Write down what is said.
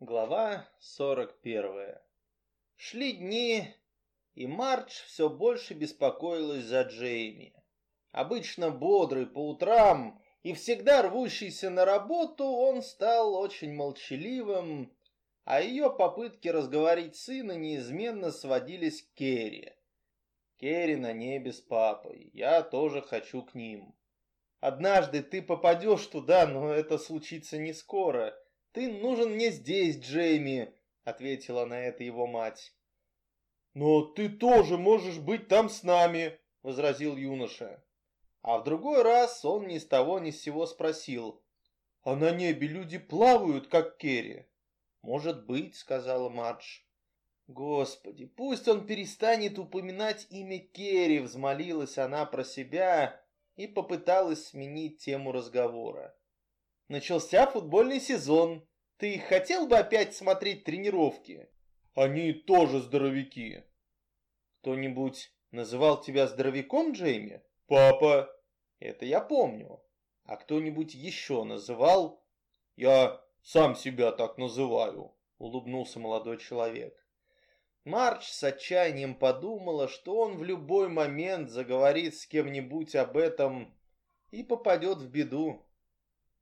Глава 41. Шли дни, и Мардж все больше беспокоилась за Джейми. Обычно бодрый по утрам и всегда рвущийся на работу, он стал очень молчаливым, а ее попытки разговорить сына неизменно сводились к Керри. Керри на небе с папой, я тоже хочу к ним. Однажды ты попадешь туда, но это случится не скоро. Ты нужен мне здесь, Джейми, ответила на это его мать. Но ты тоже можешь быть там с нами, возразил юноша. А в другой раз он ни с того ни с сего спросил. А на небе люди плавают, как Керри? Может быть, сказала Мадж. Господи, пусть он перестанет упоминать имя Керри, взмолилась она про себя и попыталась сменить тему разговора. Начался футбольный сезон. Ты хотел бы опять смотреть тренировки? Они тоже здоровяки. Кто-нибудь называл тебя здоровяком, Джейми? Папа. Это я помню. А кто-нибудь еще называл? Я сам себя так называю, улыбнулся молодой человек. Марч с отчаянием подумала, что он в любой момент заговорит с кем-нибудь об этом и попадет в беду.